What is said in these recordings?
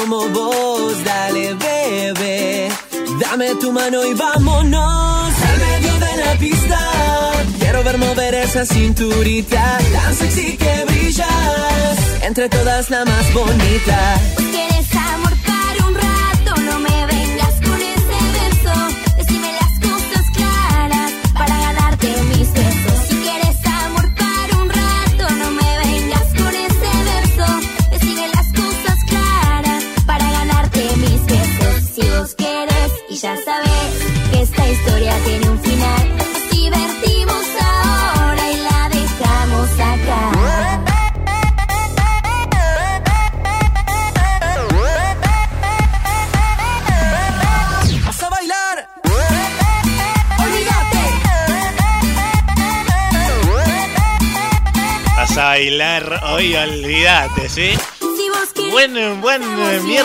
Como vos, dale bebé, dame tu mano y vámonos al medio de la pista. Quiero ver mover esa cinturita, tan sexy que brillas, entre todas la más bonita.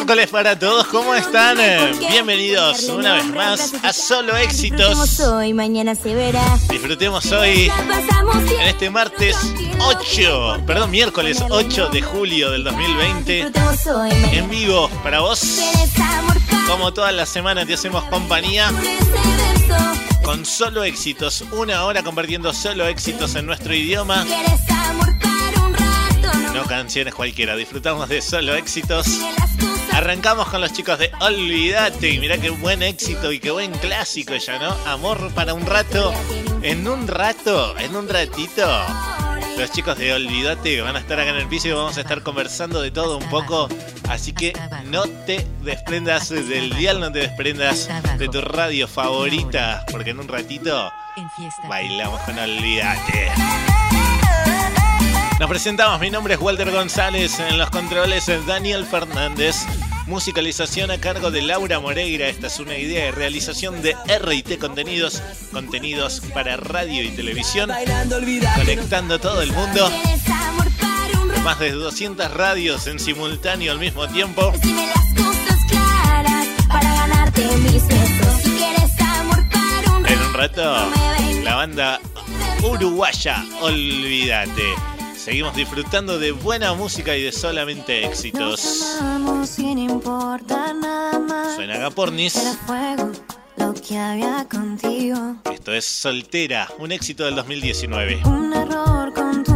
Miércoles para todos, ¿cómo están? Eh, Bienvenidos una vez más a Solo Disfrutemos Éxitos. hoy, mañana se verá. Disfrutemos hoy en este martes 8, perdón, miércoles 8 de julio del 2020, Disfrutemos hoy, mañana en vivo para vos. Como todas las semanas te hacemos compañía con verso. con solo éxitos, una hora compartiendo solo éxitos en nuestro idioma. No canciones cualquiera, disfrutamos de solo éxitos. Arrancamos con los chicos de Olvídate y mirá qué buen éxito y qué buen clásico ya, ¿no? Amor para un rato, en un rato, en un ratito. Los chicos de Olvídate van a estar acá en el piso y vamos a estar conversando de todo un poco. Así que no te desprendas del dial, no te desprendas de tu radio favorita, porque en un ratito bailamos con Olvídate. Nos presentamos, mi nombre es Walter González, en los controles es Daniel Fernández, musicalización a cargo de Laura Moreira, esta es una idea de realización de RT Contenidos, contenidos para radio y televisión, conectando todo el mundo, más de 200 radios en simultáneo al mismo tiempo. En un rato, la banda uruguaya, olvídate. Seguimos disfrutando de buena música y de solamente éxitos. Amamos sin importar nada más. Suena Gapornis. Era fuego lo que había contigo. Esto es Soltera, un éxito del 2019. Un error con tu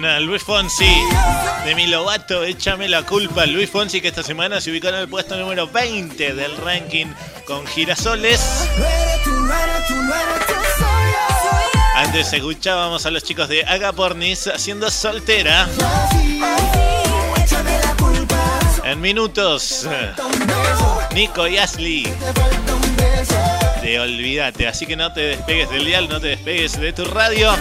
Luis Fonsi de Milovato, échame la culpa. Luis Fonsi que esta semana se ubicó en el puesto número 20 del ranking con girasoles. Antes escuchábamos a los chicos de Agapornis haciendo soltera. En minutos, Nico y Ashley de Olvídate. Así que no te despegues del dial, no te despegues de tu radio.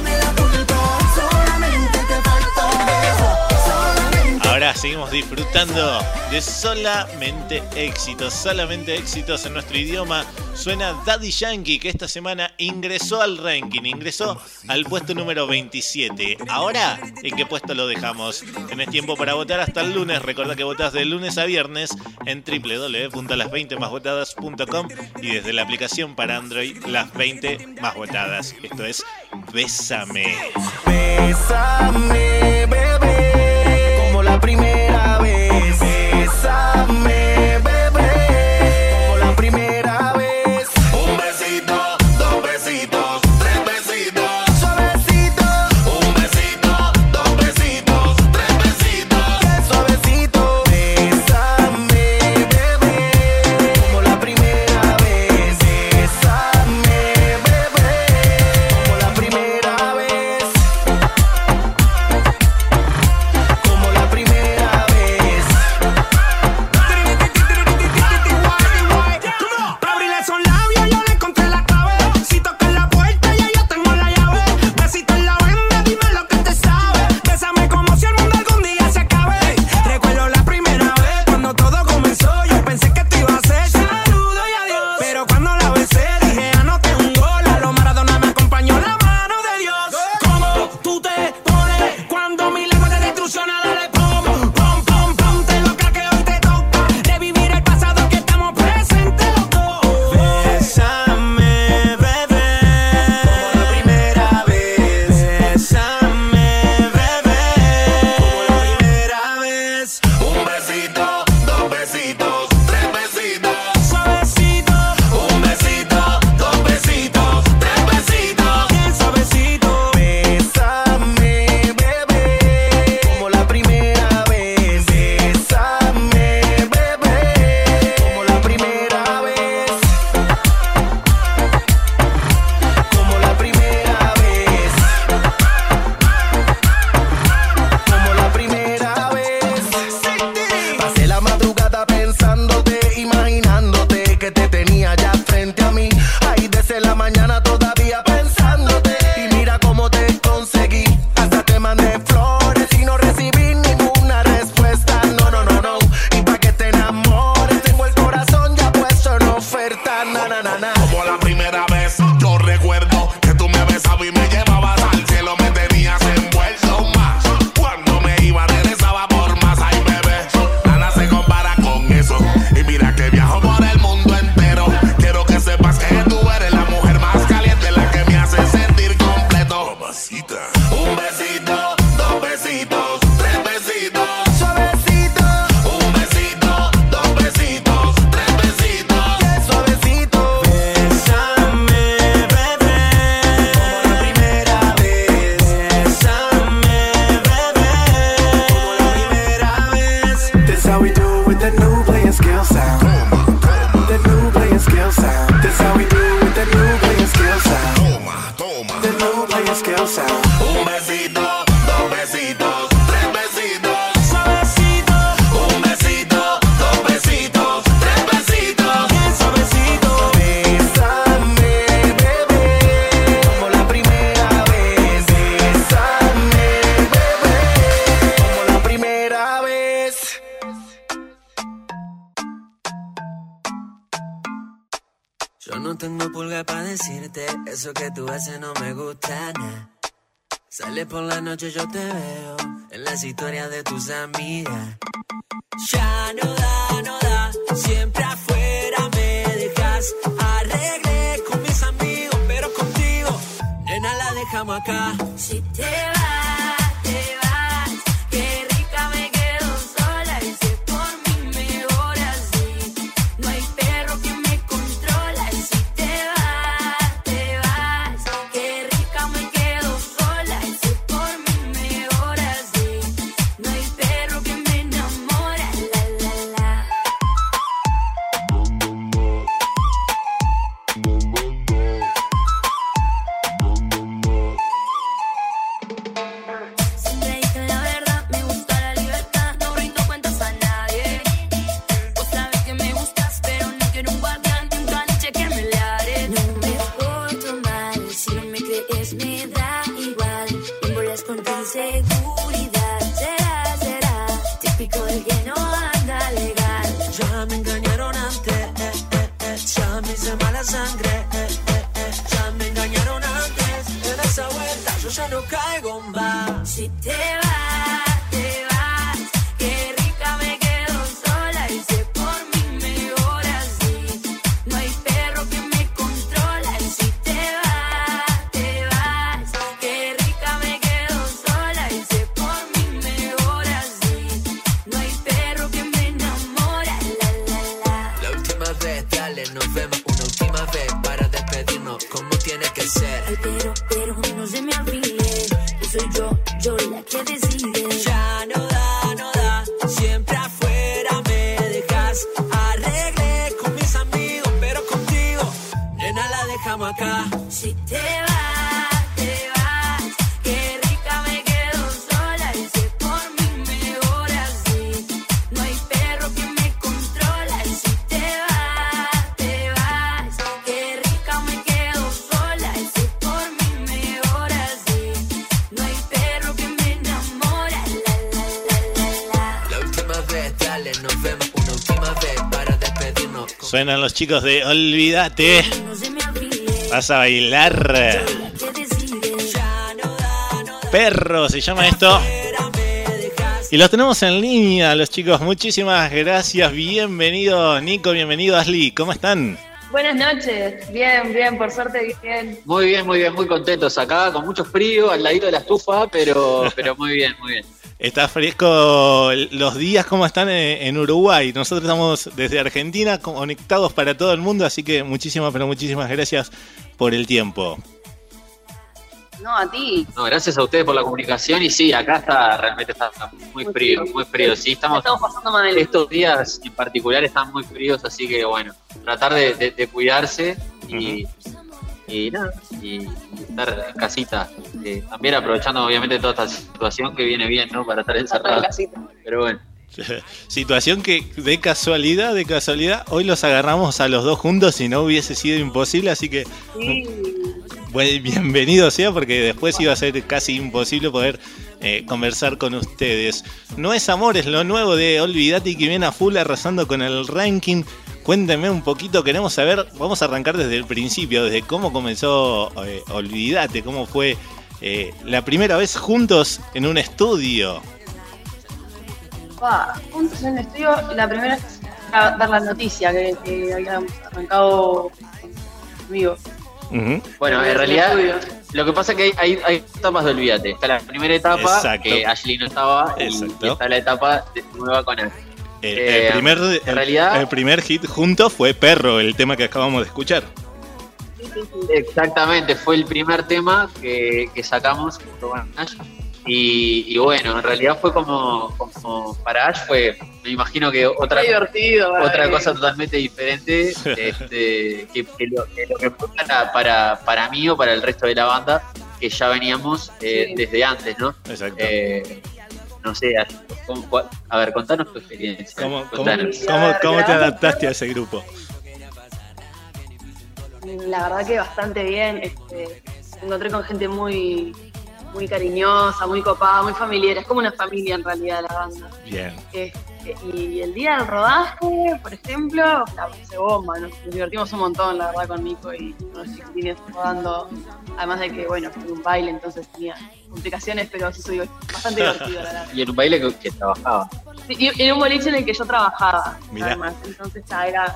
seguimos disfrutando de solamente éxitos, solamente éxitos en nuestro idioma. Suena Daddy Yankee que esta semana ingresó al ranking, ingresó al puesto número 27. Ahora, ¿en qué puesto lo dejamos? Tenés tiempo para votar hasta el lunes. Recuerda que votás de lunes a viernes en www.las20másvotadas.com y desde la aplicación para Android Las 20 Más Votadas. Esto es Bésame. Bésame, bebé la primera nena, la dejamos soy yo, Suenan los chicos de Olvídate. Vas a bailar. Perro se llama esto. Y los tenemos en línea, los chicos. Muchísimas gracias. Bienvenido, Nico. Bienvenido, Ashley. ¿Cómo están? Buenas noches, bien, bien, por suerte bien. Muy bien, muy bien, muy contentos acá, con mucho frío, al ladito de la estufa, pero, pero muy bien, muy bien. Está fresco los días, ¿cómo están en en Uruguay? Nosotros estamos desde Argentina conectados para todo el mundo, así que muchísimas, pero muchísimas gracias por el tiempo. No, a ti. No, gracias a ustedes por la comunicación y sí, acá está, realmente está muy frío, muy frío. Sí, estamos, Estamos pasando mal. estos días en particular están muy fríos, así que bueno, tratar de, de- de cuidarse y, y nada, y, estar en casita. eh, también aprovechando obviamente toda esta situación que viene bien, ¿no? Para estar Estar en encerrado. casita. Pero bueno. Situación que de casualidad, de casualidad, hoy los agarramos a los dos juntos y no hubiese sido imposible, así que Sí. Bienvenido sea porque después iba a ser casi imposible poder eh, conversar con ustedes. No es amor, es lo nuevo de Olvidate y que viene a full arrasando con el ranking. Cuéntenme un poquito, queremos saber, vamos a arrancar desde el principio, desde cómo comenzó eh, Olvidate, cómo fue eh, la primera vez juntos en un estudio. Pa, juntos en el estudio, la primera es a dar la noticia que, que habíamos arrancado conmigo. Bueno, en realidad lo que pasa es que hay, hay, hay etapas de olvídate. Está la primera etapa Exacto. que Ashley no estaba y- Exacto. y está la etapa de- nueva con él. El, Eh, el primer, en el- realidad- el primer hit juntos fue Perro, el tema que acabamos de escuchar. Exactamente, fue el primer tema que, que sacamos junto con Ash. Y, y bueno, en realidad fue como, como para Ash fue, me imagino que otra, otra eh. cosa totalmente diferente este, que, que lo, que lo que fue para, para, para mí o para el resto de la banda, que ya veníamos eh, Sí. desde antes, ¿no? Exacto. Eh, no sé, Ash, ¿cómo- cuál- a ver, contanos tu experiencia. ¿Cómo, cómo, Contanos. cómo- cómo te adaptaste a ese grupo? La verdad que bastante bien. Este, me encontré con gente muy, muy cariñosa, muy copada, muy familiar. Es como una familia en realidad la banda. Bien. Este, Y el día del rodaje, por ejemplo, la pasé bomba, nos divertimos un montón, la verdad, con Nico y con los chiquitines rodando. Además de que, bueno, fue un baile, entonces tenía complicaciones, pero sí soy bastante divertido, la verdad. Y en un baile que, que trabajaba. Y y en un boliche en el que yo trabajaba, Mirá. además. Entonces ya era,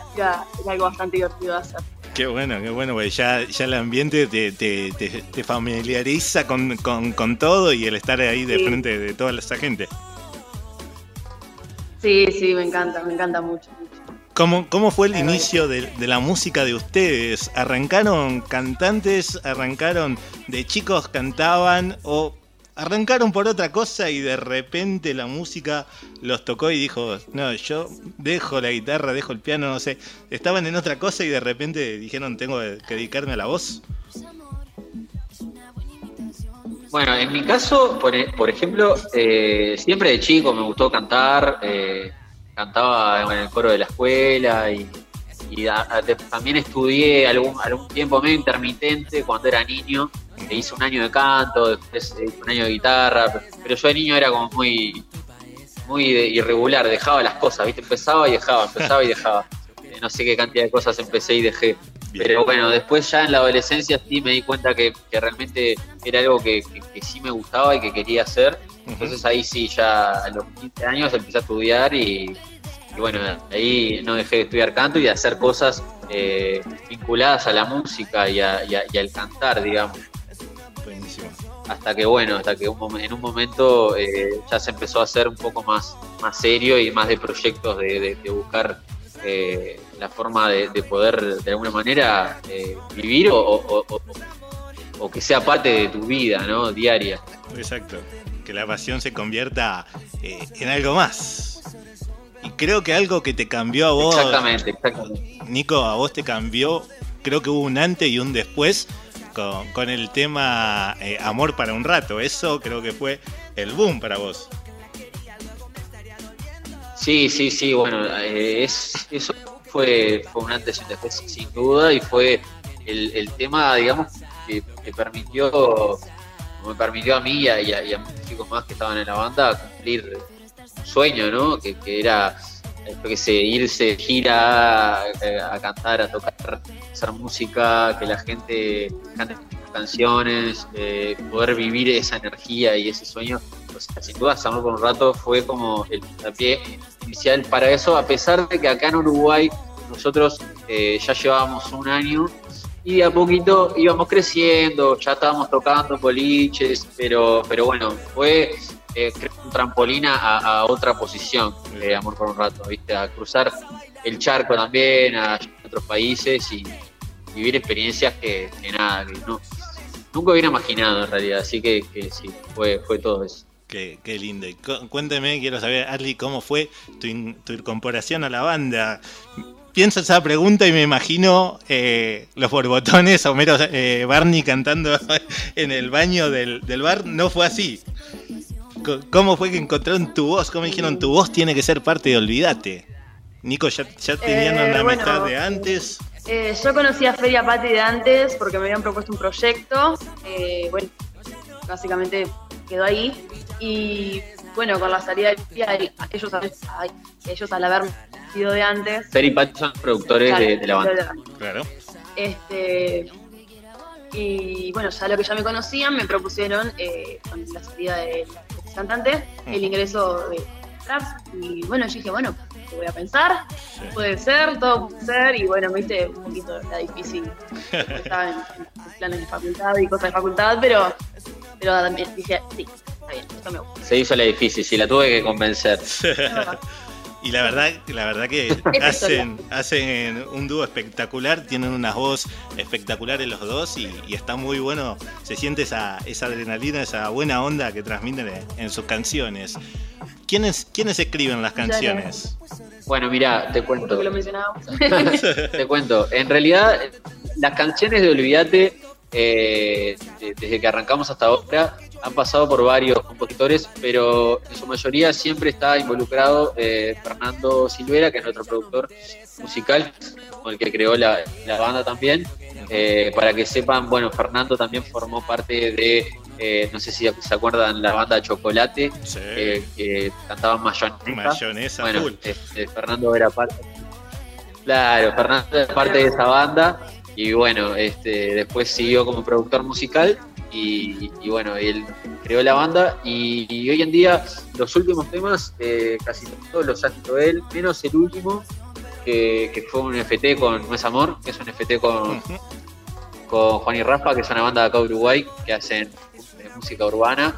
algo bastante divertido de hacer. Qué bueno, qué bueno, porque ya, ya el ambiente te, te, te- te familiariza con, con- con todo y el estar ahí de Sí. frente de toda esa gente. Sí, sí, me encanta, me encanta mucho. mucho. ¿Cómo, cómo fue el inicio de, de la música de ustedes? ¿Arrancaron cantantes? ¿Arrancaron de chicos cantaban? ¿O arrancaron por otra cosa y de repente la música los tocó y dijo, no, yo dejo la guitarra, dejo el piano, no sé. Estaban en otra cosa y de repente dijeron, tengo que dedicarme a la voz. Bueno, en mi caso, por, e- por ejemplo, eh, siempre de chico me gustó cantar, eh, cantaba en el coro de la escuela y, también estudié algún, algún tiempo medio intermitente cuando era niño, e hice un año de canto, después un año de guitarra, pero- yo de niño era como muy, muy irregular, dejaba las cosas, ¿viste? Empezaba y dejaba, empezaba y dejaba. Eh, no sé qué cantidad de cosas empecé y dejé. Bien. Pero bueno, después ya en la adolescencia sí me di cuenta que, que realmente era algo que, que- que sí me gustaba y que quería hacer. Entonces ahí sí, ya a los 15 años empecé a estudiar y, y bueno, ahí no dejé de estudiar canto y de hacer cosas eh, vinculadas a la música y, a- y a- y al cantar, digamos. Buenísimo. Hasta que bueno, hasta que un en un momento eh, ya se empezó a hacer un poco más, más serio y más de proyectos de, de- de buscar eh, la forma de, de poder de alguna manera eh, vivir o, o- o- o que sea parte de tu vida, ¿no? Diaria. Exacto. Que la pasión se convierta eh, en algo más. Y creo que algo que te cambió a vos, Exactamente, exactamente. Nico, a vos te cambió, creo que hubo un antes y un después con, con el tema eh, Amor para un rato. Eso creo que fue el boom para vos. Sí, sí, sí, bueno, es, eso fue, fue un antes y un después sin duda y fue el, el tema, digamos, que, que permitió, me permitió a mí y a, y a- a muchos chicos más que estaban en la banda cumplir un sueño, ¿no? Que, que era, eh, qué sé, irse de gira eh, a, cantar, a tocar, hacer música, que la gente cante canciones, eh, poder vivir esa energía y ese sueño. Sin duda, Amor por un rato fue como el puntapié inicial para eso, a pesar de que acá en Uruguay nosotros eh, ya llevábamos un año y a poquito íbamos creciendo, ya estábamos tocando boliches, pero, pero bueno, fue eh, un trampolín a, a otra posición, eh, Amor por un rato, ¿viste? a cruzar el charco también, a otros países y vivir experiencias que, que nada, que no, nunca hubiera imaginado en realidad, así que, que sí, fue, fue todo eso. Qué, qué lindo. Y cu- cuénteme, quiero saber, Arly, cómo fue tu, in- tu incorporación a la banda. Pienso esa pregunta y me imagino eh, los borbotones, Homero eh, Barney cantando en el baño del, del bar. No fue así. ¿Cómo fue que encontraron tu voz? ¿Cómo dijeron tu voz tiene que ser parte de Olvídate? Nico, ¿ya, ya tenían Eh, una bueno, amistad de antes? Eh, yo conocí a Feria Pati de antes porque me habían propuesto un proyecto. eh, bueno, básicamente quedó ahí. Y bueno, con la salida de Feria, ellos, ay, ellos al haber sido de antes. Fer y Pati son productores claro, de, de la banda. Claro. Este, y bueno, ya lo que ya me conocían, me propusieron eh, con la salida de los cantantes el ingreso de Traps. Y bueno, yo dije, bueno, lo voy a pensar, puede ser, todo puede ser. Y bueno, me viste un poquito era difícil. Estaba en, en planes de facultad y cosas de facultad, pero, pero también dije, sí, está bien, esto me gusta. Se hizo la difícil, sí, la tuve que convencer. Y la verdad, la verdad que hacen, hacen un dúo espectacular, tienen una voz espectaculares los dos y, y está muy bueno, se siente esa, esa adrenalina, esa buena onda que transmiten en, sus canciones. ¿Quiénes, ¿Quiénes escriben las canciones? Bueno, mira, te cuento. Lo. Te cuento. En realidad, las canciones de Olvídate, eh, de- desde que arrancamos hasta ahora, han pasado por varios compositores, pero en su mayoría siempre está involucrado eh, Fernando Silvera, que es nuestro productor musical, con el que creó la, la banda también. Eh, para que sepan, bueno, Fernando también formó parte de eh, no sé si se acuerdan la banda Chocolate, Sí. eh, que cantaban mayonesa. Mayonesa bueno, este, Fernando era parte. Claro, Fernando era parte de esa banda y bueno, este, después siguió como productor musical y, y bueno, él creó la banda y, y hoy en día los últimos temas eh, casi todos los ha escrito él, menos el último que, que fue un FT con No es Amor, que es un FT con, Ujú. con Juan y Rafa, que es una banda de acá de Uruguay que hacen eh, música urbana,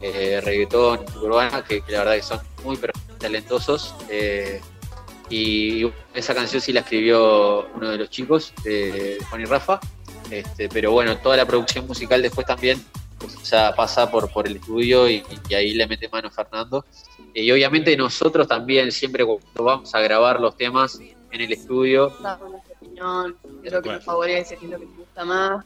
eh, reggaetón, urbana, que, que la verdad que son muy talentosos. eh, y esa canción sí la escribió uno de los chicos, de Juan y Rafa. Este, pero bueno, toda la producción musical después también pues, ya pasa por, por el estudio y, y ahí le mete mano Fernando. Y obviamente nosotros también, siempre cuando vamos a grabar los temas en el estudio, opinión, lo que nos favorece, es lo que nos gusta más,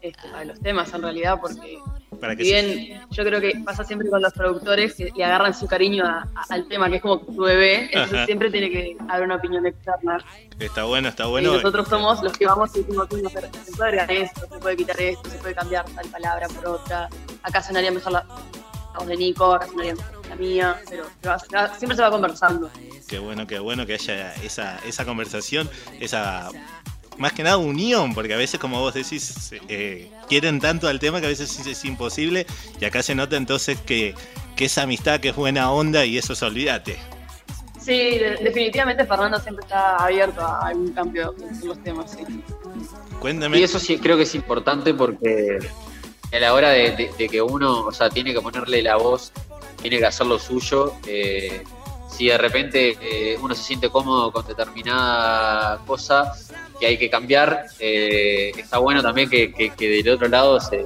este, para los temas en realidad, porque Para que si se- bien yo creo que pasa siempre con los productores que le agarran su cariño a- a- al tema, que es como su bebé, entonces Ajá. siempre tiene que haber una opinión externa. está bueno, está bueno. y nosotros somos los que vamos y decimos, "No, pero se puede agregar esto, se puede quitar esto, se puede cambiar tal palabra por otra, acá sonaría mejor la, la voz de Nico, acá sonaría mejor la mía, pero va- siempre se va conversando. Qué bueno, qué bueno que haya esa, esa conversación, esa más que nada unión, porque a veces, como vos decís, eh, quieren tanto al tema que a veces es, es imposible, y acá se nota entonces que, que es amistad, que es buena onda, y eso es olvídate. Sí, de- definitivamente Fernando siempre está abierto a algún cambio en los temas, sí. Cuéntame. Y eso sí creo que es importante porque a la hora de, de- de que uno, o sea, tiene que ponerle la voz, tiene que hacer lo suyo. eh, si de repente eh, uno se siente cómodo con determinada cosa que hay que cambiar, eh, está bueno también que, que- que del otro lado se,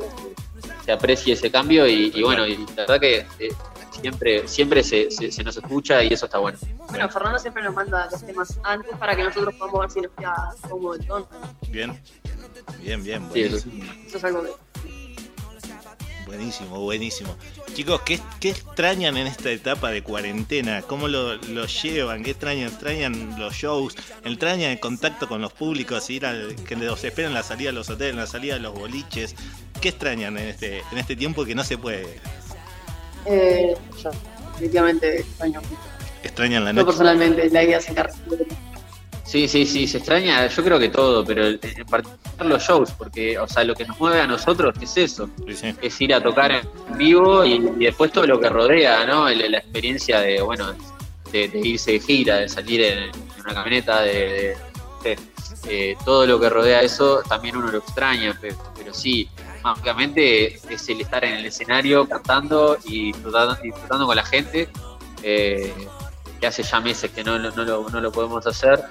se aprecie ese cambio y, y bueno, y la verdad que eh, siempre, siempre se, se- se nos escucha y eso está bueno. Bueno, Fernando siempre nos manda los temas antes para que nosotros podamos ver si nos queda cómodo el tono. Bien, bien, bien, Sí, eso buenísimo, Eso es algo que buenísimo, buenísimo. Chicos, ¿qué, qué extrañan en esta etapa de cuarentena? ¿Cómo lo, lo llevan? ¿Qué extrañan? ¿Extrañan los shows? ¿Extrañan el contacto con los públicos? Ir al, que los esperen la salida de los hoteles, la salida de los boliches. ¿Qué extrañan en este, en este tiempo que no se puede? eh, yo definitivamente extraño. mucho. ¿Extrañan la Yo noche? personalmente, la idea es encargar. Sí, sí, sí, se extraña, yo creo que todo, pero en particular los shows, porque, o sea, lo que nos mueve a nosotros es eso, Sí, sí. es ir a tocar en vivo y, y después todo lo que rodea, ¿no? El- la experiencia de, bueno, de, de irse de gira, de salir en, en una camioneta, de, de- de- eh, todo lo que rodea eso, también uno lo extraña, pero, pero sí, básicamente es el estar en el escenario cantando y disfrutando, disfrutando con la gente, eh, que hace ya meses que no, lo- no, lo, no lo podemos hacer.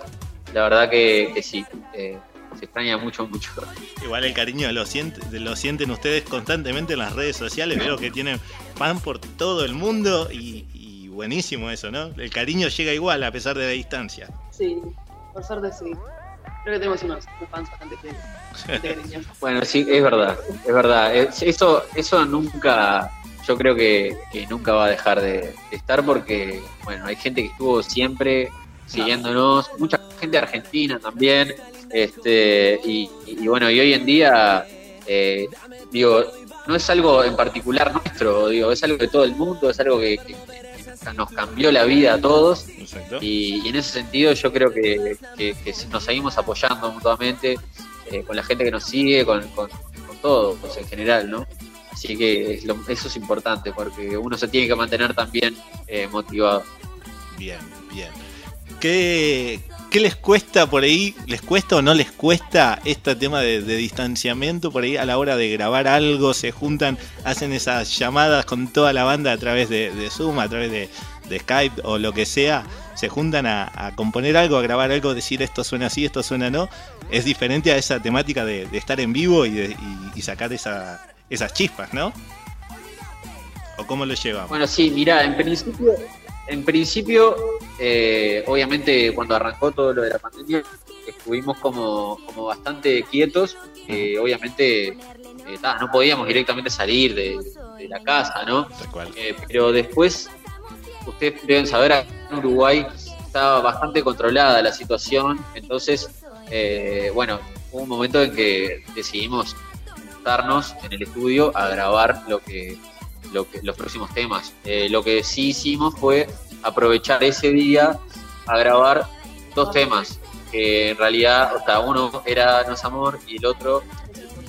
La verdad que, que sí, eh, se extraña mucho, mucho. Igual el cariño lo, siente- lo sienten ustedes constantemente en las redes sociales. Veo que tienen fan por todo el mundo y, y buenísimo eso, ¿no? El cariño llega igual a pesar de la distancia. Sí, por suerte sí. Creo que tenemos unos, unos fans bastante fieles. Bueno, sí, es verdad, es verdad. Es- Eso, eso nunca, yo creo que, que nunca va a dejar de, de estar porque, bueno, hay gente que estuvo siempre siguiéndonos, mucha gente argentina también, este, y, y bueno, y hoy en día, eh, digo, no es algo en particular nuestro, digo, es algo de todo el mundo, es algo que, nos cambió la vida a todos. Y, y en ese sentido yo creo que, que- que nos seguimos apoyando mutuamente eh, con la gente que nos sigue, con, con, con todo, pues en general, ¿no? Así que es lo- eso es importante porque uno se tiene que mantener también eh, motivado. Bien, bien. ¿Qué, qué les cuesta por ahí? ¿Les cuesta o no les cuesta este tema de, distanciamiento por ahí a la hora de grabar algo? ¿Se juntan, hacen esas llamadas con toda la banda a través de, Zoom, a través de, Skype o lo que sea? ¿Se juntan a, componer algo, a grabar algo, decir esto suena así, esto suena no? Es diferente a esa temática de, estar en vivo y, y- y sacar esa, esas chispas, ¿no? ¿O cómo lo llevamos? Bueno, sí, mira, en principio, en principio, eh, obviamente cuando arrancó todo lo de la pandemia, estuvimos como, como bastante quietos, eh, obviamente ta, no podíamos directamente salir de, de la casa, ¿no? Eh, pero después, ustedes deben saber, acá en Uruguay estaba bastante controlada la situación, entonces, eh, bueno, hubo un momento en que decidimos juntarnos en el estudio a grabar lo que, lo que los próximos temas. Eh, lo que sí hicimos fue aprovechar ese día a grabar dos temas, que en realidad, o sea, uno era No es Amor y el otro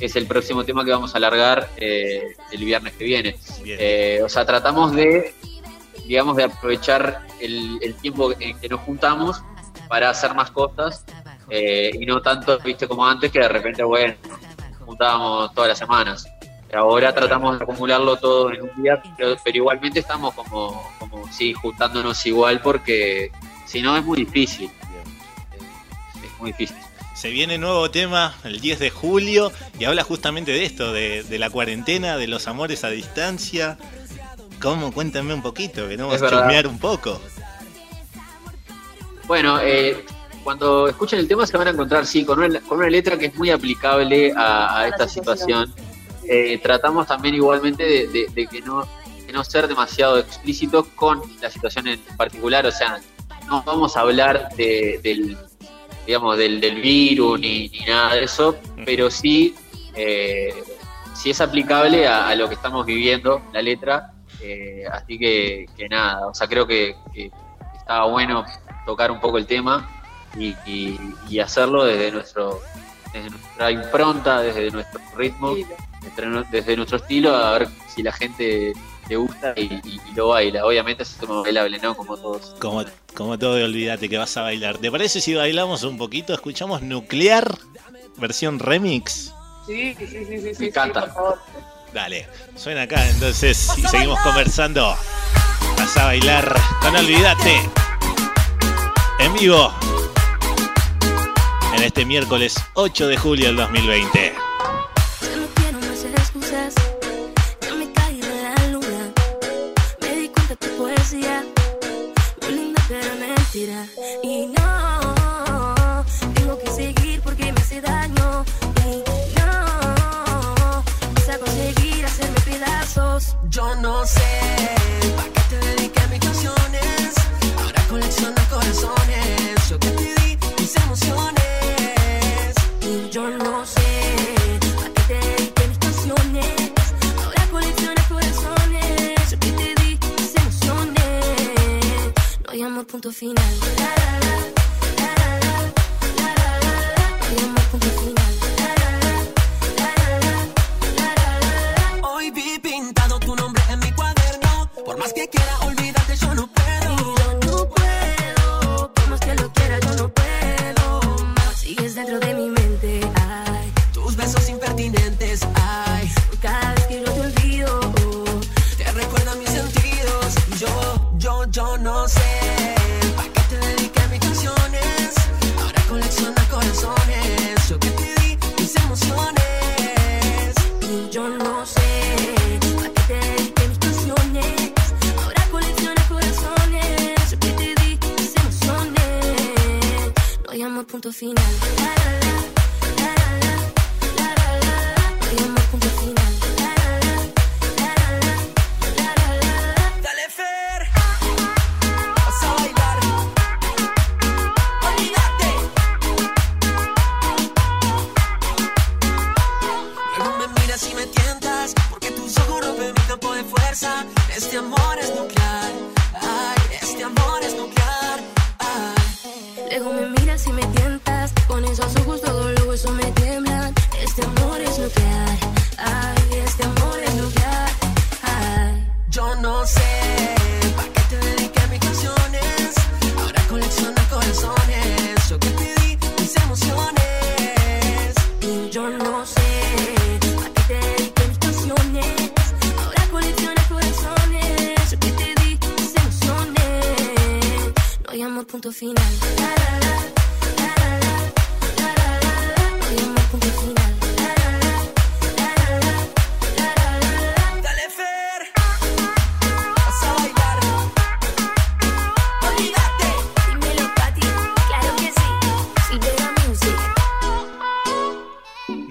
es el próximo tema que vamos a alargar eh, el viernes que viene. Eh, o sea, tratamos de, digamos, de aprovechar el, el tiempo en que nos juntamos para hacer más cosas eh, y no tanto, viste, como antes, que de repente, bueno, juntábamos todas las semanas. Ahora tratamos de acumularlo todo en un día, pero, pero igualmente estamos como, como, sí, juntándonos igual porque si no es muy difícil. Es muy difícil. Se viene nuevo tema el 10 de julio y habla justamente de esto, de, de la cuarentena, de los amores a distancia. ¿Cómo? Cuéntame un poquito, queremos Es verdad. chusmear un poco. Bueno, eh, cuando escuchen el tema se van a encontrar, sí, con una, con una letra que es muy aplicable a, a esta situación. Eh, tratamos también igualmente de, de- de que no de no ser demasiado explícitos con la situación en particular, o sea, no vamos a hablar de- del, digamos, del, del virus ni, ni nada de eso, pero sí, eh, sí es aplicable a, a lo que estamos viviendo, la letra, eh, así que, que nada, o sea, creo que, que estaba bueno tocar un poco el tema y, y- y hacerlo desde nuestro desde nuestra impronta, desde nuestro ritmo, desde, nuestro estilo, a ver si la gente le gusta y, y- y lo baila. Obviamente es tema bailable, ¿no? Como todos. Como, como todo de olvídate que vas a bailar. ¿Te parece si bailamos un poquito? Escuchamos Nuclear, versión remix. Sí, sí, sí, sí, sí, sí, encanta. por favor. Dale, suena acá entonces y seguimos conversando. Vas a bailar con Olvídate. En vivo este miércoles 8 de julio del 2020. linda pero mentira Y no, tengo que seguir porque me hace daño. Y no, vas a conseguir hacerme pedazos. Yo no sé. Final.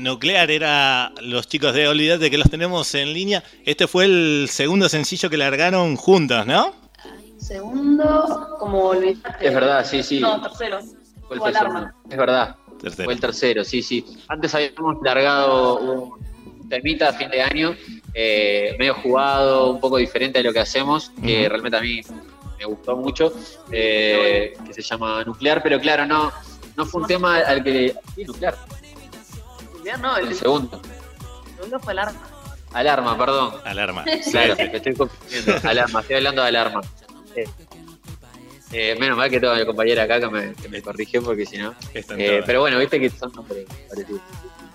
Nuclear era los chicos de Olvídate que los tenemos en línea. Este fue el segundo sencillo que largaron juntos, ¿no? Segundo, como olvidaste. Es verdad, sí, sí. No, tercero. Fue el tercero. Es verdad. Tercero. Fue el tercero, sí, sí. Antes habíamos largado un, temita a fin de año, eh, medio jugado, un poco diferente a lo que hacemos, que realmente a mí me gustó mucho, eh, que se llama Nuclear, pero claro, no, no fue un tema al que... Sí, Nuclear, No, el, el segundo. segundo fue alarma. Alarma, perdón. Alarma. Claro, me estoy confundiendo. Alarma, estoy hablando de alarma. Eh, eh, menos mal que tengo a mi compañera acá que me, que me corrigió porque si no... Eh, pero bueno, viste que son nombres parecidos.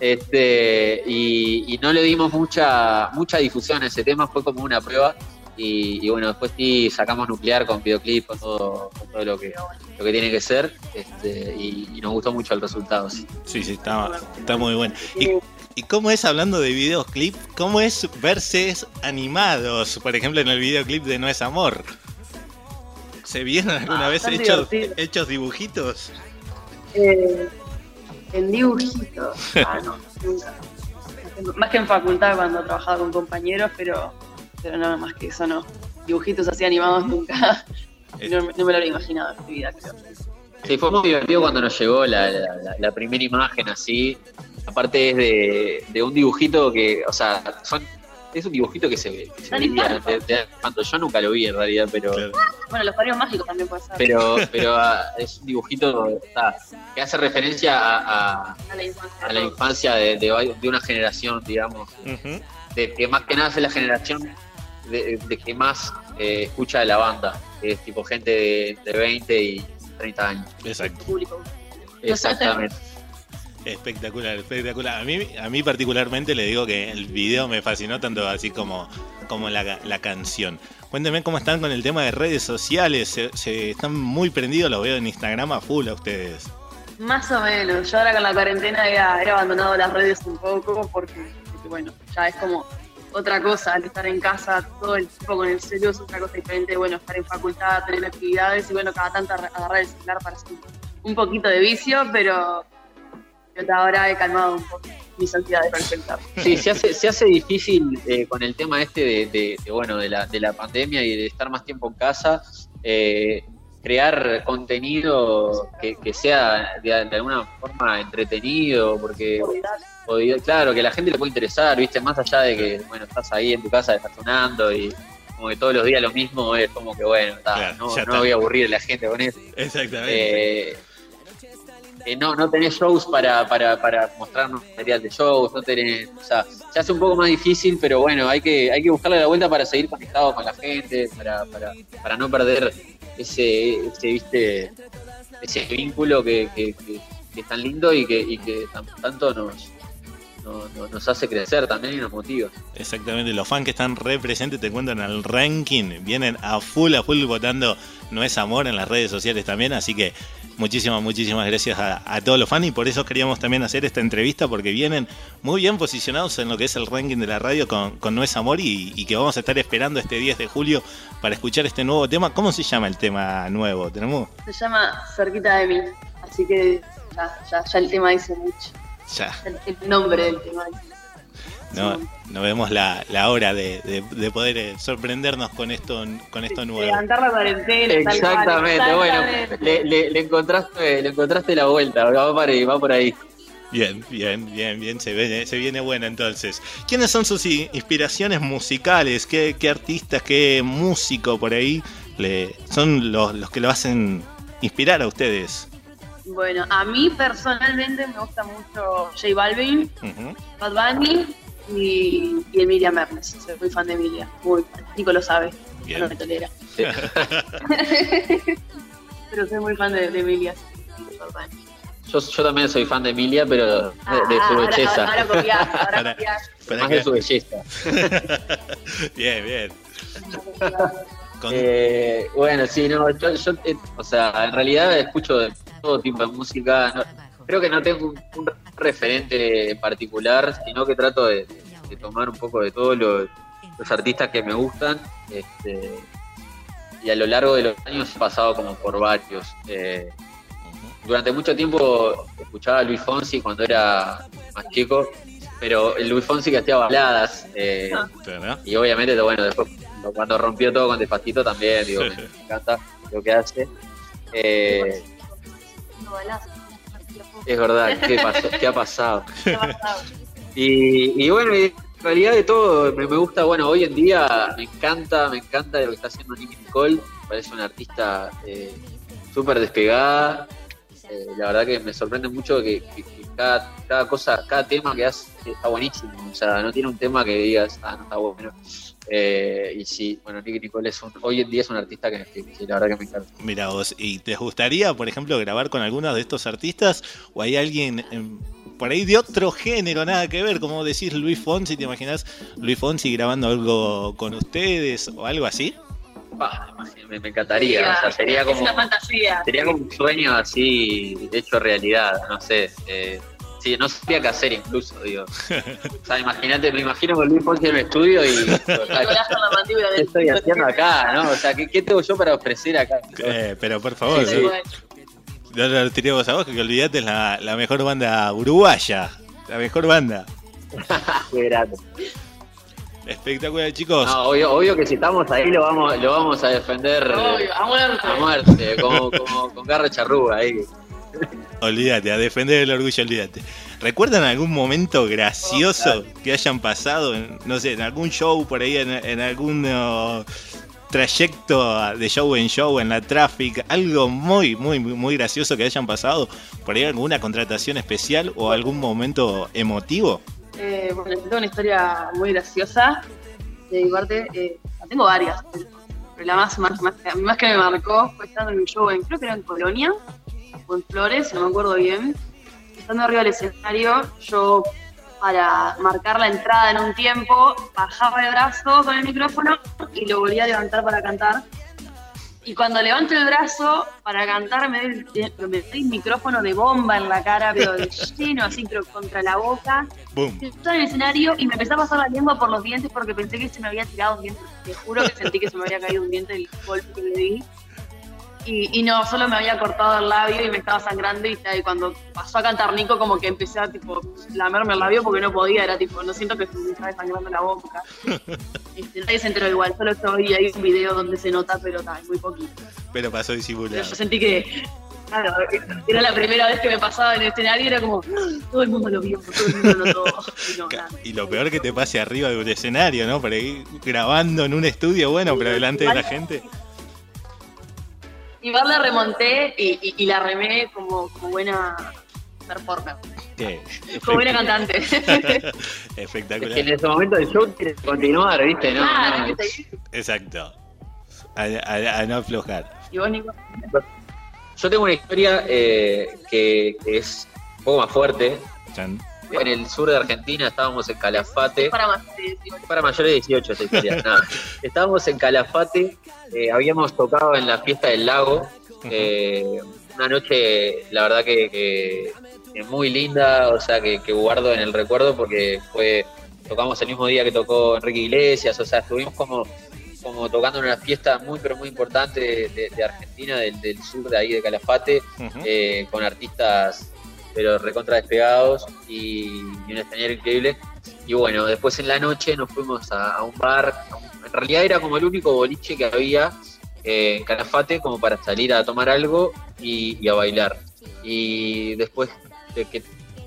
Este, y, y no le dimos mucha mucha difusión a ese tema, fue como una prueba. Y, y bueno, después sí sacamos nuclear con videoclip, con todo, con todo lo que lo que tiene que ser. Este, y, y nos gustó mucho el resultado. sí. Sí, sí, está, está muy bueno. ¿Y, ¿Y cómo es, hablando de videoclip, cómo es verses animados? Por ejemplo, en el videoclip de No es Amor. ¿Se vieron alguna Ah, vez hechos, hechos dibujitos? Eh, en dibujitos. Ah, no, nunca. Más que en facultad cuando trabajaba con compañeros, pero, pero no, más que eso no. Dibujitos así animados nunca. No, no me lo habría imaginado en mi vida, creo. Sí, fue muy divertido cuando nos llegó la, la- la- la primera imagen así. Aparte es de, de un dibujito que, o sea, son, es un dibujito que se ve. que se veía de- de- yo nunca lo vi en realidad, pero Claro. Bueno, los padrinos mágicos también puede ser. pero pero ah, es un dibujito que hace referencia a, a- a la infancia. a la infancia de, de- de una generación, digamos, de que más que nada es la generación de, de que más eh, escucha de la banda, que es tipo gente de, de 20 y 30 años. Exacto. Exactamente. Espectacular, espectacular. A mí, a mí particularmente le digo que el video me fascinó tanto así como, como la, la canción. Cuéntenme cómo están con el tema de redes sociales. Se, se- están muy prendidos, los veo en Instagram a full a ustedes. Más o menos. Yo ahora con la cuarentena he, he abandonado las redes un poco porque, porque, bueno, ya es como otra cosa al estar en casa todo el tiempo con el celular es otra cosa diferente, bueno, estar en facultad, tener actividades y bueno, cada tanto agarrar el celular para hacer un- poquito de vicio, pero, pero ahora he calmado un poco mis ansiedades celular. Sí, se hace, se hace difícil eh, con el tema este de, de- de, bueno, de la, de la pandemia y de estar más tiempo en casa, eh, crear contenido que, que sea de, de alguna forma entretenido, porque claro, que la gente le puede interesar, viste, más allá de que, bueno, estás ahí en tu casa desayunando y como que todos los días lo mismo, es como que, bueno, ta, Claro, no, no voy a aburrir a la gente con eso. Exactamente. Eh, eh, no, no tenés shows para, para, para mostrarnos material de shows, no tenés, o sea, se hace un poco más difícil, pero bueno, hay que, hay que buscarle la vuelta para seguir conectados con la gente, para, para, para no perder ese, ese, viste, ese vínculo que, que, que- que es tan lindo y que, y que tan- tanto nos, nos, hace crecer también y nos motiva. Exactamente, los fans que están re presentes te cuentan al ranking, vienen a full, a full votando No es Amor en las redes sociales también, así que muchísimas, muchísimas gracias a, a todos los fans y por eso queríamos también hacer esta entrevista porque vienen muy bien posicionados en lo que es el ranking de la radio con, con No es Amor y, y que vamos a estar esperando este 10 de julio para escuchar este nuevo tema. ¿Cómo se llama el tema nuevo? ¿Tenemos? Se llama Cerquita de mí, así que ya, ya, ya el tema dice mucho. Ya, El, el nombre del tema no, no vemos la, la hora de, de- de poder eh, sorprendernos con esto, con esto nuevo. Levantar la cuarentena. tal Exactamente, bueno, le, le- le encontraste, le encontraste la vuelta, va por ahí, va por ahí. Bien, bien, bien, bien, se viene, se viene buena entonces. ¿Quiénes son sus inspiraciones musicales? ¿Qué, qué artistas, qué músico por ahí le, son los, los que lo hacen inspirar a ustedes? Bueno, a mí personalmente me gusta mucho J Balvin, Ujú. Bad Bunny y, y Emilia Mernes. Soy muy fan de Emilia, muy fan. Nico lo sabe, Bien. no me tolera. Sí. Pero soy muy fan de, de Emilia y de Bad Bunny. Yo, yo también soy fan de Emilia, pero de, de Ah, su ahora- belleza. Ahora, ahora copiás, ahora copiás. Para Más que- de su belleza. bien, bien. Con- Eh, bueno, sí, no, yo, yo, eh, o sea, en realidad escucho de todo tipo de música. no- creo que no tengo un, un referente en particular, sino que trato de, de tomar un poco de todos los, los artistas que me gustan. Este, y a lo largo de los años he pasado como por varios. Eh, durante mucho tiempo escuchaba a Luis Fonsi cuando era más chico, pero el Luis Fonsi que hacía baladas. eh, y obviamente, bueno, después cuando rompió todo con Despacito también, digo, me encanta lo que hace. Eh, Es verdad, ¿qué, pasó? ¿qué ha pasado? ¿Qué ha pasado? Y, y bueno, y realidad de todo, me, me gusta, bueno, hoy en día me encanta, me encanta lo que está haciendo Nicky Nicole, me parece una artista eh, súper despegada, eh, la verdad que me sorprende mucho que, cada, cosa, cada tema que hace está buenísimo, o sea, no tiene un tema que digas, ah, no está bueno. Eh, y sí, bueno, Nicky Nicole es un, hoy en día es un artista que, que- que la verdad que me encanta. Mira vos, ¿y te gustaría, por ejemplo, grabar con alguno de estos artistas? ¿O hay alguien em, por ahí de otro género, nada que ver? Como decís Luis Fonsi, ¿te imaginas Luis Fonsi grabando algo con ustedes o algo así? Me, me encantaría, o sea, sería como... una fantasía. Sería como un sueño así hecho realidad, no sé. Eh, sí, no sabía qué hacer incluso, digo. O sea, imagínate, me imagino con Luis Fonsi en el estudio y... o sea, Nicolás con la mandíbula ¿Qué del- estoy haciendo acá, no? O sea, ¿qué, qué tengo yo para ofrecer acá? Eh, pero por favor, Sí, no, lo tiremos a vos, que olvidate es la, la mejor banda uruguaya. La mejor banda. Qué grande. Espectacular, chicos. No, obvio, obvio que si estamos ahí lo vamos, lo vamos a defender Obvio, a muerte. a muerte, como, como con garra charrúa ahí. Olvídate, a defender el orgullo, olvídate. ¿Recuerdan algún momento gracioso que hayan pasado, en, no sé, en algún show por ahí, en, en algún uh, trayecto de show en show, en la traffic? Algo muy, muy, muy muy gracioso que hayan pasado. ¿Por ahí alguna contratación especial o algún momento emotivo? Eh, bueno, tengo una historia muy graciosa de mi eh, tengo varias, pero la más, más, más, más que me marcó fue estando en un show, en, creo que era en Colonia o en Flores, no me acuerdo bien. Estando arriba del escenario, yo para marcar la entrada en un tiempo, bajaba el brazo con el micrófono y lo volvía a levantar para cantar. Y cuando levanto el brazo para cantar, me doy, el- me doy el micrófono de bomba en la cara, pero de lleno, así, pero contra la boca. ¡Boom! Estaba en el escenario y me empezó a pasar la lengua por los dientes porque pensé que se me había tirado un diente. Te juro que sentí que se me había caído un diente del golpe que le di. Y, y no, solo me había cortado el labio y me estaba sangrando. Y, y cuando pasó a cantar Nico, como que empecé a tipo, lamerme el labio porque no podía. Era tipo, no siento que me estaba sangrando la boca. Este, nadie se enteró igual, solo estoy ahí un video donde se nota, pero está, muy poquito. Pero pasó Pero disimulado. yo sentí que, claro, era la primera vez que me pasaba en el escenario y era como, todo el mundo lo vio, todo el mundo lo notó. Y no. Y lo peor que te pase arriba de un escenario, ¿no? Por ahí grabando en un estudio, bueno, pero delante de la gente. Igual la remonté y, y- y la remé como, como buena performer, ¿Qué? como buena cantante. Es que en Espectacular. ese momento el show tiene que continuar, ¿viste? No. Exacto. A, a- a no aflojar. y vos, Nico, Yo tengo una historia eh, que, que es un poco más fuerte. Chan. En el sur de Argentina estábamos en Calafate. para más de 18. para mayores de 18 esta historia. no. Estábamos en Calafate, eh, habíamos tocado en la fiesta del lago. eh, una noche, la verdad que, que- que muy linda, o sea, que, que guardo en el recuerdo porque fue tocamos el mismo día que tocó Enrique Iglesias, o sea, estuvimos como, como tocando en una fiesta muy, pero muy importante de, de- de Argentina, del, del sur de ahí de Calafate, eh, con artistas pero recontra despegados y, y un escenario increíble. Y bueno, después en la noche nos fuimos a, un bar, en realidad era como el único boliche que había eh, en Calafate como para salir a tomar algo y, a bailar. Y después de que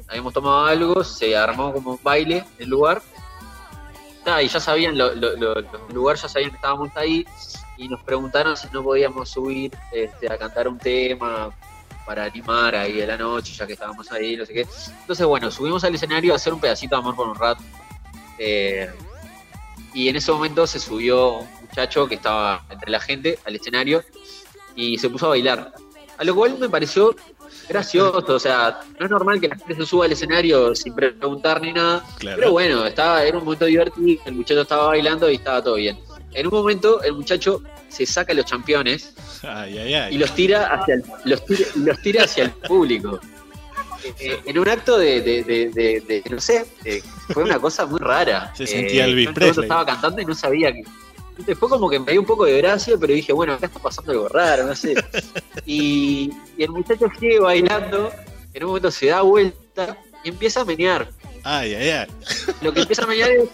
habíamos tomado algo, se armó como un baile en el lugar. Nada, y ya sabían, lo- lo- lo- ya sabían que estábamos ahí y nos preguntaron si no podíamos subir este, a cantar un tema para animar ahí de la noche, ya que estábamos ahí, no sé qué. Entonces, bueno, subimos al escenario a hacer un pedacito de amor por un rato. Eh, y en ese momento se subió un muchacho que estaba entre la gente al escenario y se puso a bailar. A lo cual me pareció gracioso, o sea, no es normal que la gente se suba al escenario sin preguntar ni nada, Claro. pero bueno, estaba, era un momento divertido, el muchacho estaba bailando y estaba todo bien. En un momento el muchacho se saca los championes Ay, ay, ay. y los tira hacia el, los tira, los tira hacia el público. Eh, en un acto de, de- de- de- de- no sé, eh, fue una cosa muy rara. Se sentía Eh, Elvis Presley. estaba cantando y no sabía que... Fue como que me dio un poco de gracia, pero dije, bueno, acá está pasando algo raro, no sé. Y, y el muchacho sigue bailando, en un momento se da vuelta y empieza a menear. Ay, ay, ay. Lo que empieza a menear es...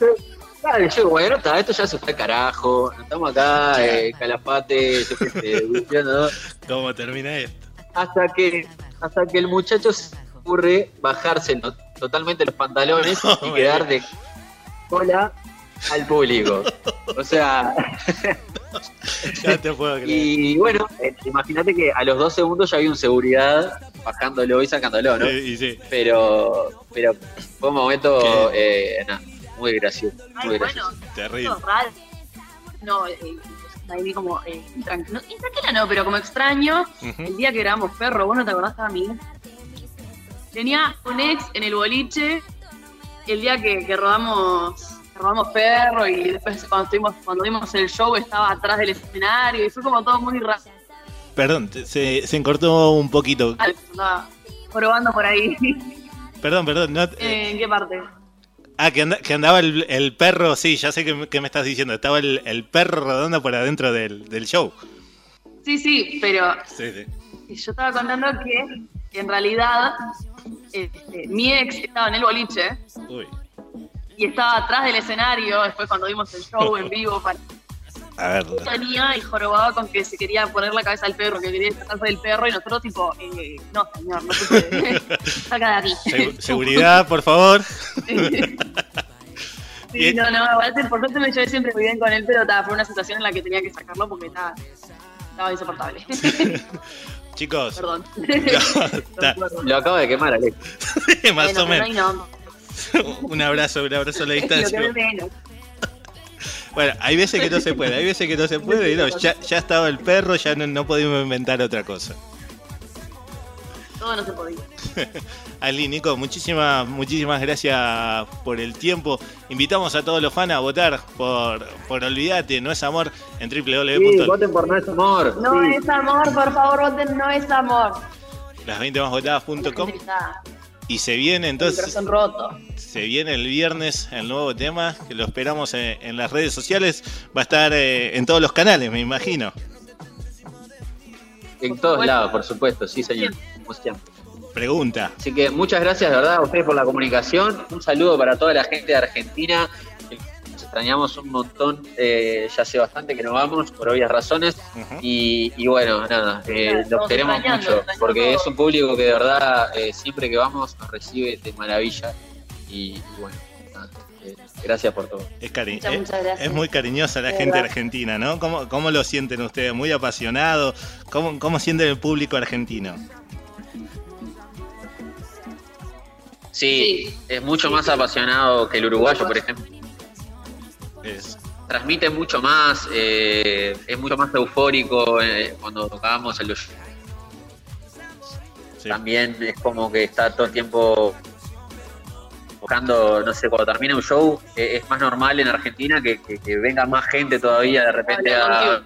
Claro, yo, bueno, está, esto ya se fue al carajo, estamos acá, eh, calafate, yo qué sé, diciendo, ¿no? ¿Cómo termina esto? hasta que hasta que el muchacho se ocurre bajarse no- totalmente los pantalones y quedar de cola al público. O sea, Ya te puedo creer. y bueno, eh, imagínate que a los dos segundos ya había un seguridad bajándolo y sacándolo, ¿no? Sí, sí. Pero, pero fue un momento eh, nada, muy gracioso, Ay, muy gracioso. bueno, Terrible. no. No, eh, ahí como eh, intranquila, no, intranquila no, pero como extraño, Ujú. el día que grabamos Perro, ¿vos no te acordás a mí? Tenía un ex en el boliche el día que, que rodamos que rodamos Perro y después cuando estuvimos, cuando vimos el show estaba atrás del escenario y fue como todo muy raro. Perdón, te- se, se encortó un poquito. Andaba probando por ahí. Perdón, perdón. no- Eh, ¿En qué parte? Ah, que, anda- que andaba el, el perro, sí, ya sé que, me- que me estás diciendo. Estaba el, el perro rodando por adentro del, del show. Sí, sí, pero Sí, sí. Yo estaba contando que en realidad este, mi ex estaba en el boliche Uy. y estaba atrás del escenario después cuando vimos el show en vivo para A ver. y jorobaba con que se quería poner la cabeza al perro, que quería sacarse del perro y nosotros tipo, eh, no señor, no se puede, saca de aquí. segu- seguridad, por favor. Sí, no, no, por suerte me llevé siempre muy bien con él, pero estaba fue una situación en la que tenía que sacarlo porque estaba, estaba insoportable. Chicos, Perdón. Lo acabo de quemar, Alex. más Bueno, o menos. no. Un abrazo, un abrazo a la Lo que distancia. menos. Bueno, hay veces que no se puede, hay veces que no se puede. Y no, ya, ya estaba el perro, ya no, no pudimos inventar otra cosa. Todo no se podía. Ali, Nico, muchísimas, muchísimas gracias por el tiempo. Invitamos a todos los fans a votar por, por Olvídate, no es amor, en Sí, www.las20 voten por No es Amor. No sí. es amor, por favor, voten, no es amor. másvotadas.com Está y se viene el entonces, corazón roto. se viene el viernes el nuevo tema, que lo esperamos en, en las redes sociales, va a estar eh, en todos los canales, me imagino. En todos lados, por supuesto, sí, señor. Como siempre. Pregunta. Así que muchas gracias, de verdad, a ustedes por la comunicación. Un saludo para toda la gente de Argentina. Extrañamos un montón, eh, ya hace bastante que no vamos, por obvias razones. Y, y bueno, nada, eh, los queremos mucho, porque es un público que de verdad eh, siempre que vamos nos recibe de maravilla. Y, y bueno, nada, eh, gracias por todo. Es, cari- Muchas, es- muchas gracias. es muy cariñosa la De gente verdad. argentina, ¿no? ¿Cómo, ¿Cómo lo sienten ustedes? ¿Muy apasionado? ¿Cómo, ¿Cómo sienten el público argentino? Sí, Sí. es mucho más apasionado que el uruguayo, por ejemplo. Es- transmite mucho más, eh, es mucho más eufórico eh, cuando tocábamos en los sí. también es como que está todo el tiempo buscando, no sé, cuando termina un show, eh, es más normal en Argentina que, que- que venga más gente todavía de repente a,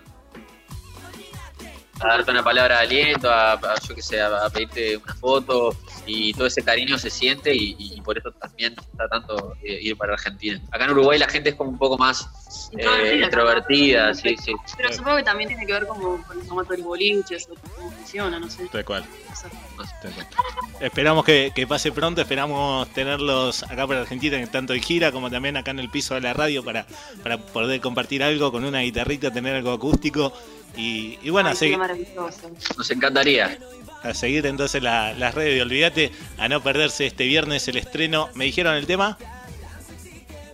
darte una palabra de aliento, a, a, yo qué sé, a, a pedirte una foto y todo ese cariño se siente y, y por eso también está tanto eh, ir para Argentina. Acá en Uruguay la gente es como un poco más eh, Introvertida, introvertida, sí, sí. Pero supongo que también tiene que ver como con el formato del boliche, o cómo funciona, no sé. Tal cual. Eso. tal cual. Esperamos que, que pase pronto, esperamos tenerlos acá para Argentina, tanto en gira como también acá en el piso de la radio para, para poder compartir algo con una guitarrita, tener algo acústico y, y bueno, Ay, maravilloso. Nos encantaría. A seguir entonces la- las redes de Olvídate, a no perderse este viernes el estreno. ¿Me dijeron el tema?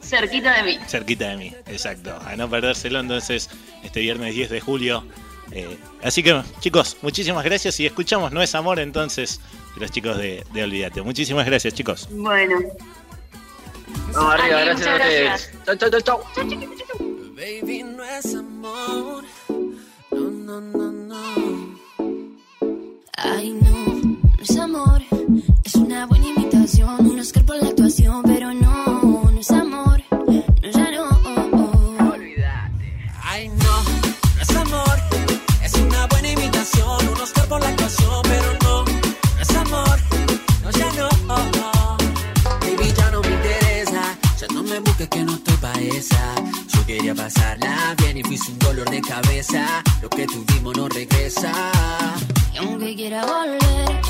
Cerquita de mí. Cerquita de mí, exacto. A no perdérselo entonces este viernes 10 de julio. Eh, así que chicos, muchísimas gracias y escuchamos No es Amor entonces de los chicos de, de Olvídate. Muchísimas gracias chicos. Bueno. Vamos arriba, Ay, gracias a ustedes. Chau, chau, chau, chau. Baby, no es amor. No, no, no. Ay, no, no es amor. Es una buena imitación. Un Oscar por la actuación, pero no, no es amor. No, ya no. Ay, no, no es amor. Es una buena imitación. Un Oscar por la actuación, pero no, no es amor. No, ya no. Baby, ya no me interesa. Ya no me busques que no estoy pa' esa. Yo quería pasarla bien y fuiste un dolor de cabeza. Lo que tuvimos no regresa. Y aunque quiera volver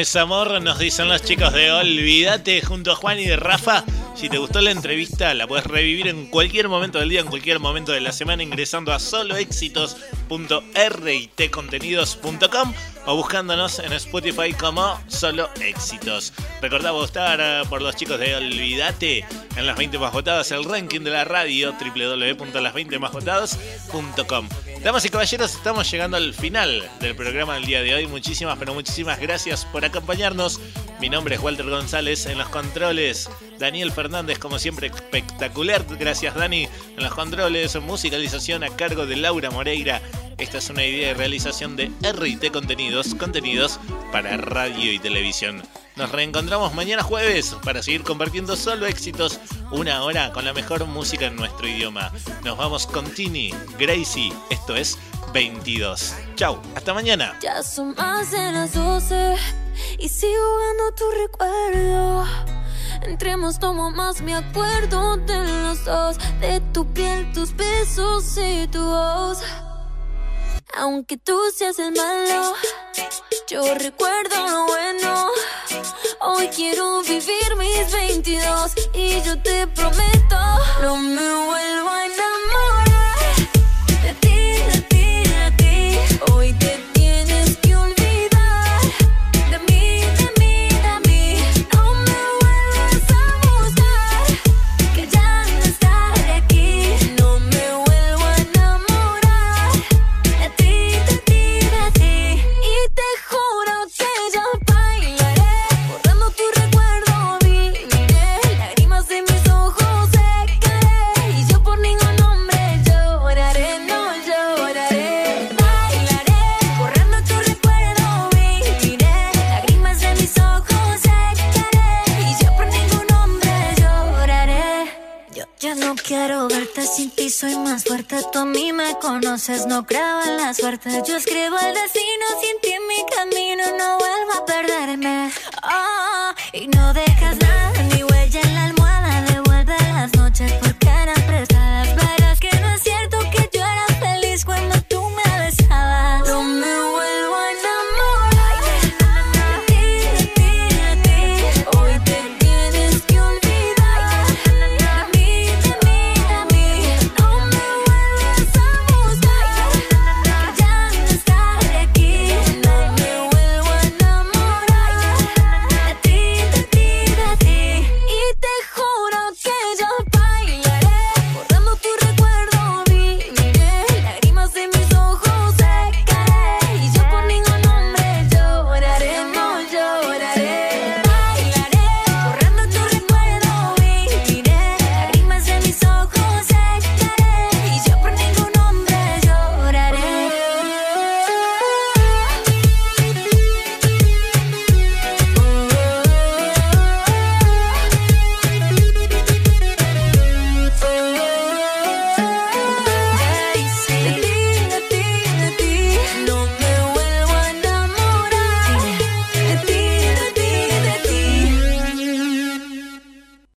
es amor, nos dicen los chicos de Olvídate junto a Juan y de Rafa. Si te gustó la entrevista, la puedes revivir en cualquier momento del día, en cualquier momento de la semana, ingresando a soloéxitos.ritcontenidos.com o buscándonos en Spotify como Solo Éxitos. Recordá votar eh, por los chicos de Olvídate en las 20 más votadas, el ranking de la radio, www.las20másvotadas.com. Damas y caballeros, estamos llegando al final del programa del día de hoy. Muchísimas, pero muchísimas gracias por acompañarnos. Mi nombre es Walter González en los controles. Daniel Fernández, como siempre, espectacular. Gracias, Dani. En los controles, musicalización a cargo de Laura Moreira. Esta es una idea de realización de RT Contenidos, contenidos para radio y televisión. Nos reencontramos mañana jueves para seguir compartiendo solo éxitos, una hora con la mejor música en nuestro idioma. Nos vamos con Tini, Gracie, esto es 22. Chau, hasta mañana. Ya son más de las 12 y sigo jugando tu recuerdo. Entremos, tomo más, me acuerdo de los dos, de tu piel, tus besos y tu voz. Aunque tú seas el malo, yo recuerdo lo bueno. Hoy quiero vivir mis 22 y yo te prometo, no me vuelvo a enamorar sin ti soy más fuerte. Tú a mí me conoces, no creo en la suerte. Yo escribo el destino, sin ti en mi camino no vuelvo a perderme. Oh, y no dejas nada, mi huella en la almohada, devuelve las noches.